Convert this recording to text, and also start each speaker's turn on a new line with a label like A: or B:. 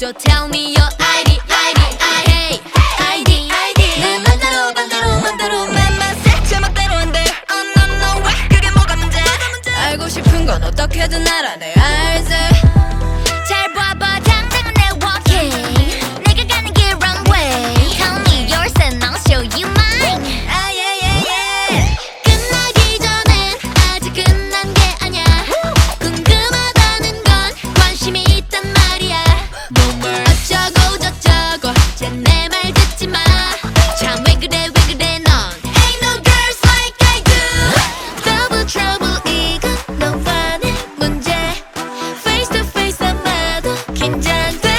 A: So tell me your
B: gentle.